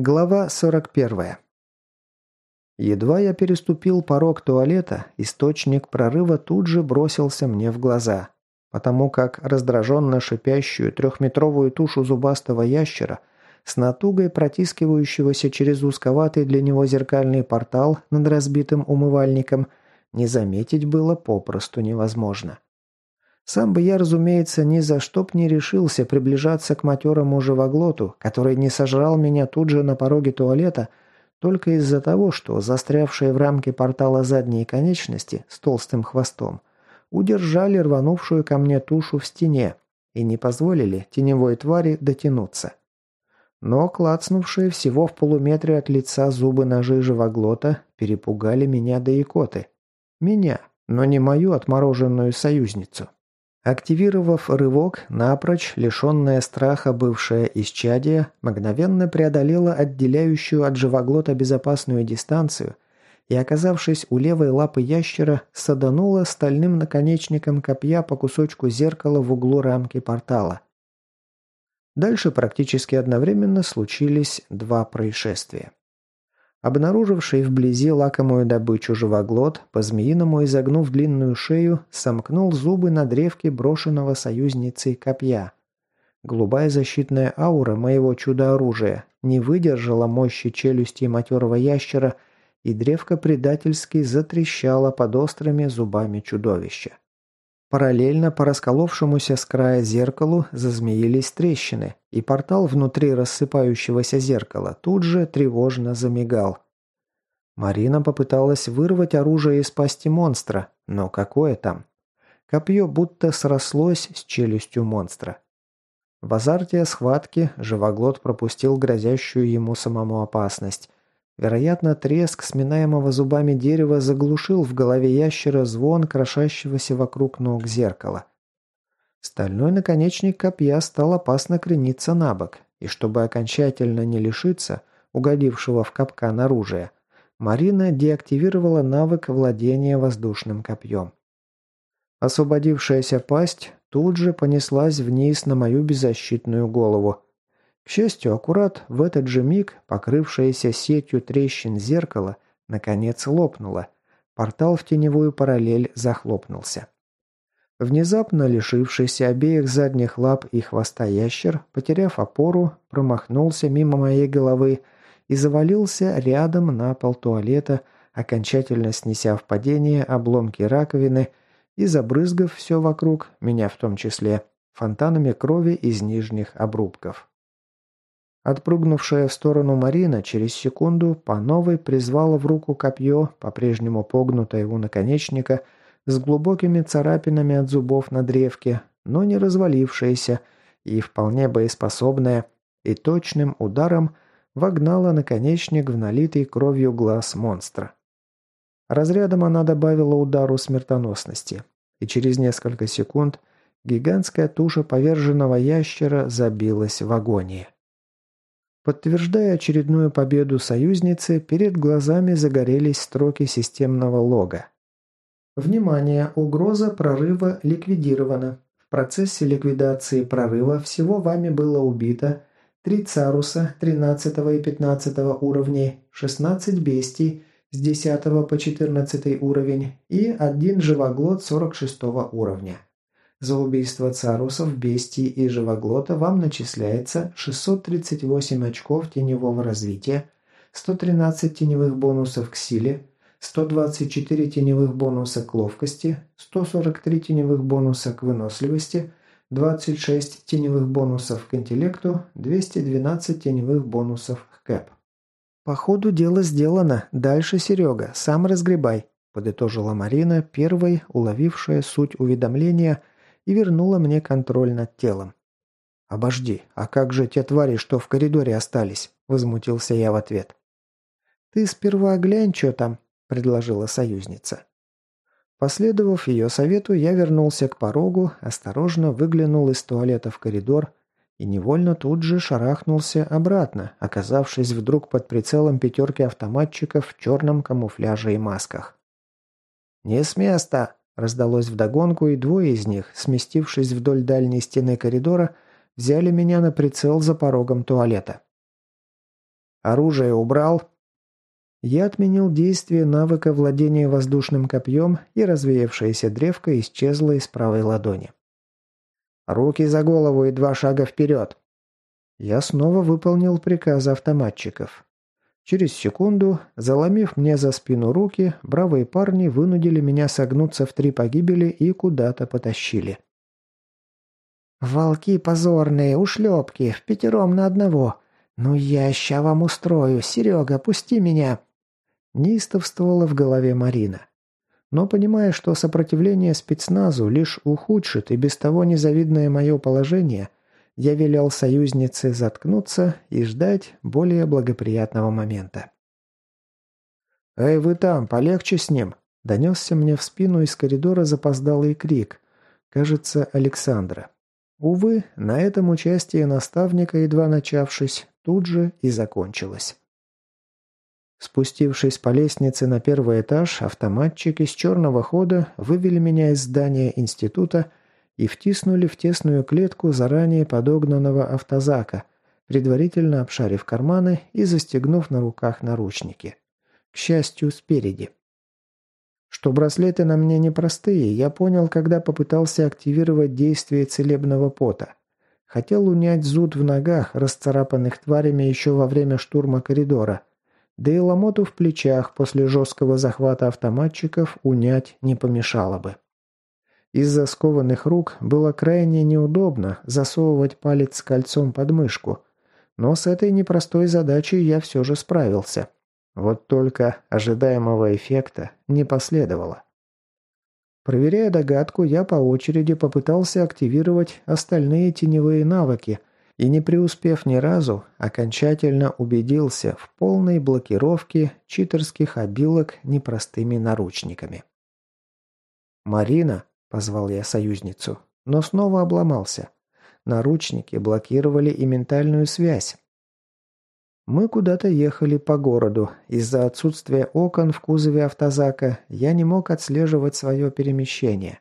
Глава 41. Едва я переступил порог туалета, источник прорыва тут же бросился мне в глаза, потому как раздраженно шипящую трехметровую тушу зубастого ящера с натугой протискивающегося через узковатый для него зеркальный портал над разбитым умывальником не заметить было попросту невозможно. Сам бы я, разумеется, ни за что б не решился приближаться к матерому живоглоту, который не сожрал меня тут же на пороге туалета, только из-за того, что застрявшие в рамке портала задние конечности с толстым хвостом удержали рванувшую ко мне тушу в стене и не позволили теневой твари дотянуться. Но клацнувшие всего в полуметре от лица зубы ножи живоглота перепугали меня до икоты. Меня, но не мою отмороженную союзницу. Активировав рывок, напрочь, лишенная страха бывшая исчадие, мгновенно преодолела отделяющую от живоглота безопасную дистанцию и, оказавшись у левой лапы ящера, саданула стальным наконечником копья по кусочку зеркала в углу рамки портала. Дальше практически одновременно случились два происшествия. Обнаруживший вблизи лакомую добычу живоглот, по-змеиному изогнув длинную шею, сомкнул зубы на древке брошенного союзницей копья. Голубая защитная аура моего чудо-оружия не выдержала мощи челюсти матерого ящера, и древко предательски затрещало под острыми зубами чудовища. Параллельно по расколовшемуся с края зеркалу зазмеились трещины, и портал внутри рассыпающегося зеркала тут же тревожно замигал. Марина попыталась вырвать оружие из пасти монстра, но какое там? Копье будто срослось с челюстью монстра. В азарте схватки живоглот пропустил грозящую ему самому опасность, Вероятно, треск сминаемого зубами дерева заглушил в голове ящера звон крошащегося вокруг ног зеркала. Стальной наконечник копья стал опасно крениться на бок, и чтобы окончательно не лишиться угодившего в капкан оружия, Марина деактивировала навык владения воздушным копьем. Освободившаяся пасть тут же понеслась вниз на мою беззащитную голову – к счастью, аккурат в этот же миг покрывшееся сетью трещин зеркало наконец лопнуло. Портал в теневую параллель захлопнулся. Внезапно лишившийся обеих задних лап и хвоста ящер, потеряв опору, промахнулся мимо моей головы и завалился рядом на пол туалета, окончательно снеся в падение обломки раковины и забрызгав все вокруг, меня в том числе, фонтанами крови из нижних обрубков. Отпрыгнувшая в сторону Марина через секунду по новой призвала в руку копье, по-прежнему погнутое у наконечника, с глубокими царапинами от зубов на древке, но не развалившееся и вполне боеспособное, и точным ударом вогнала наконечник в налитый кровью глаз монстра. Разрядом она добавила удару смертоносности, и через несколько секунд гигантская туша поверженного ящера забилась в агонии. Подтверждая очередную победу союзницы, перед глазами загорелись строки системного лога. Внимание! Угроза прорыва ликвидирована. В процессе ликвидации прорыва всего вами было убито 3 царуса 13 и 15 уровней, 16 бестий с 10 по 14 уровень и один живоглот 46 уровня. За убийство царусов, бестий и живоглота вам начисляется 638 очков теневого развития, 113 теневых бонусов к силе, 124 теневых бонуса к ловкости, 143 теневых бонуса к выносливости, 26 теневых бонусов к интеллекту, 212 теневых бонусов к кэп. «По ходу дело сделано. Дальше, Серега, сам разгребай», – подытожила Марина, первой уловившая суть уведомления – и вернула мне контроль над телом. «Обожди, а как же те твари, что в коридоре остались?» – возмутился я в ответ. «Ты сперва глянь, что там», – предложила союзница. Последовав ее совету, я вернулся к порогу, осторожно выглянул из туалета в коридор и невольно тут же шарахнулся обратно, оказавшись вдруг под прицелом пятерки автоматчиков в черном камуфляже и масках. «Не с места!» Раздалось вдогонку, и двое из них, сместившись вдоль дальней стены коридора, взяли меня на прицел за порогом туалета. Оружие убрал?» Я отменил действие навыка владения воздушным копьем, и развеявшаяся древко исчезла из правой ладони. «Руки за голову и два шага вперед!» Я снова выполнил приказы автоматчиков. Через секунду, заломив мне за спину руки, бравые парни вынудили меня согнуться в три погибели и куда-то потащили. «Волки позорные, ушлепки, в пятером на одного. Ну я ща вам устрою, Серега, пусти меня!» Неистовствовала в голове Марина. Но понимая, что сопротивление спецназу лишь ухудшит и без того незавидное мое положение, я велел союзнице заткнуться и ждать более благоприятного момента. «Эй, вы там, полегче с ним!» – донесся мне в спину из коридора запоздалый крик. Кажется, Александра. Увы, на этом участие наставника, едва начавшись, тут же и закончилось. Спустившись по лестнице на первый этаж, автоматчик из черного хода вывели меня из здания института и втиснули в тесную клетку заранее подогнанного автозака, предварительно обшарив карманы и застегнув на руках наручники. К счастью, спереди. Что браслеты на мне непростые, я понял, когда попытался активировать действие целебного пота. Хотел унять зуд в ногах, расцарапанных тварями еще во время штурма коридора – да и ломоту в плечах после жесткого захвата автоматчиков унять не помешало бы. Из-за скованных рук было крайне неудобно засовывать палец с кольцом под мышку, но с этой непростой задачей я все же справился. Вот только ожидаемого эффекта не последовало. Проверяя догадку, я по очереди попытался активировать остальные теневые навыки, и не преуспев ни разу, окончательно убедился в полной блокировке читерских обилок непростыми наручниками. «Марина», — позвал я союзницу, но снова обломался. Наручники блокировали и ментальную связь. Мы куда-то ехали по городу. Из-за отсутствия окон в кузове автозака я не мог отслеживать свое перемещение.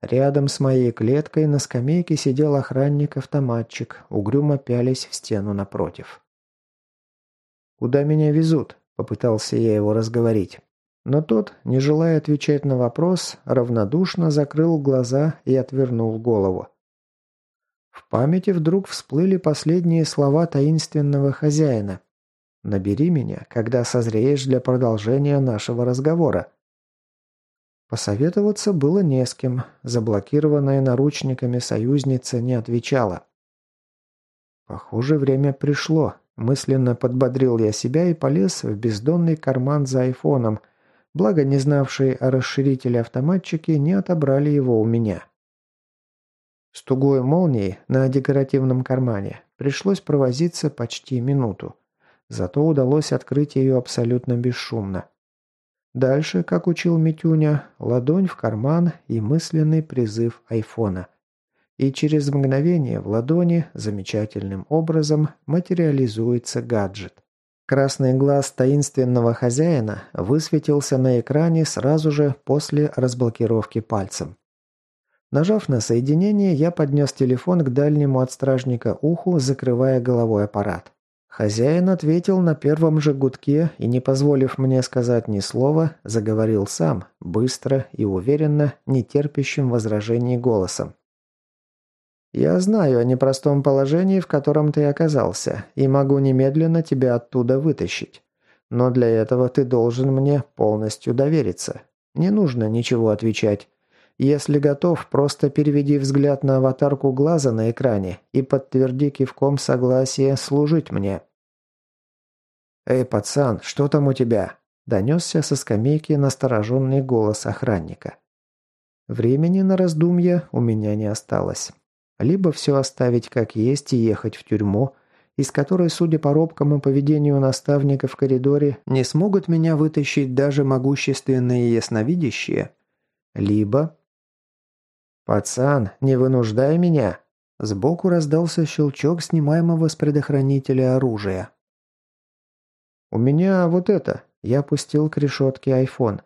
Рядом с моей клеткой на скамейке сидел охранник-автоматчик, угрюмо пялись в стену напротив. «Куда меня везут?» – попытался я его разговорить. Но тот, не желая отвечать на вопрос, равнодушно закрыл глаза и отвернул голову. В памяти вдруг всплыли последние слова таинственного хозяина. «Набери меня, когда созреешь для продолжения нашего разговора». Посоветоваться было не с кем. Заблокированная наручниками союзница не отвечала. «Похоже, время пришло», – мысленно подбодрил я себя и полез в бездонный карман за айфоном, благо не знавшие о расширителе автоматчики не отобрали его у меня. С тугой молнией на декоративном кармане пришлось провозиться почти минуту. Зато удалось открыть ее абсолютно бесшумно. Дальше, как учил Митюня, ладонь в карман и мысленный призыв айфона. И через мгновение в ладони замечательным образом материализуется гаджет. Красный глаз таинственного хозяина высветился на экране сразу же после разблокировки пальцем. Нажав на соединение, я поднес телефон к дальнему от стражника уху, закрывая головой аппарат. Хозяин ответил на первом же гудке и, не позволив мне сказать ни слова, заговорил сам, быстро и уверенно, нетерпящим возражений голосом. «Я знаю о непростом положении, в котором ты оказался, и могу немедленно тебя оттуда вытащить. Но для этого ты должен мне полностью довериться. Не нужно ничего отвечать. Если готов, просто переведи взгляд на аватарку глаза на экране и подтверди кивком согласие служить мне. «Эй, пацан, что там у тебя?» – донесся со скамейки настороженный голос охранника. Времени на раздумья у меня не осталось. Либо все оставить как есть и ехать в тюрьму, из которой, судя по робкому поведению наставника в коридоре, не смогут меня вытащить даже могущественные ясновидящие, либо «Пацан, не вынуждай меня!» Сбоку раздался щелчок снимаемого с предохранителя оружия. «У меня вот это!» Я опустил к решетке айфон.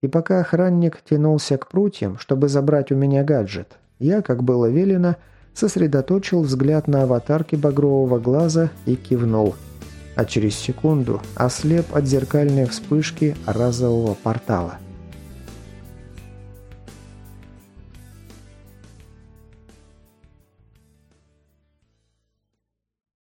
И пока охранник тянулся к прутьям, чтобы забрать у меня гаджет, я, как было велено, сосредоточил взгляд на аватарке багрового глаза и кивнул. а через секунду ослеп от зеркальной вспышки разового портала.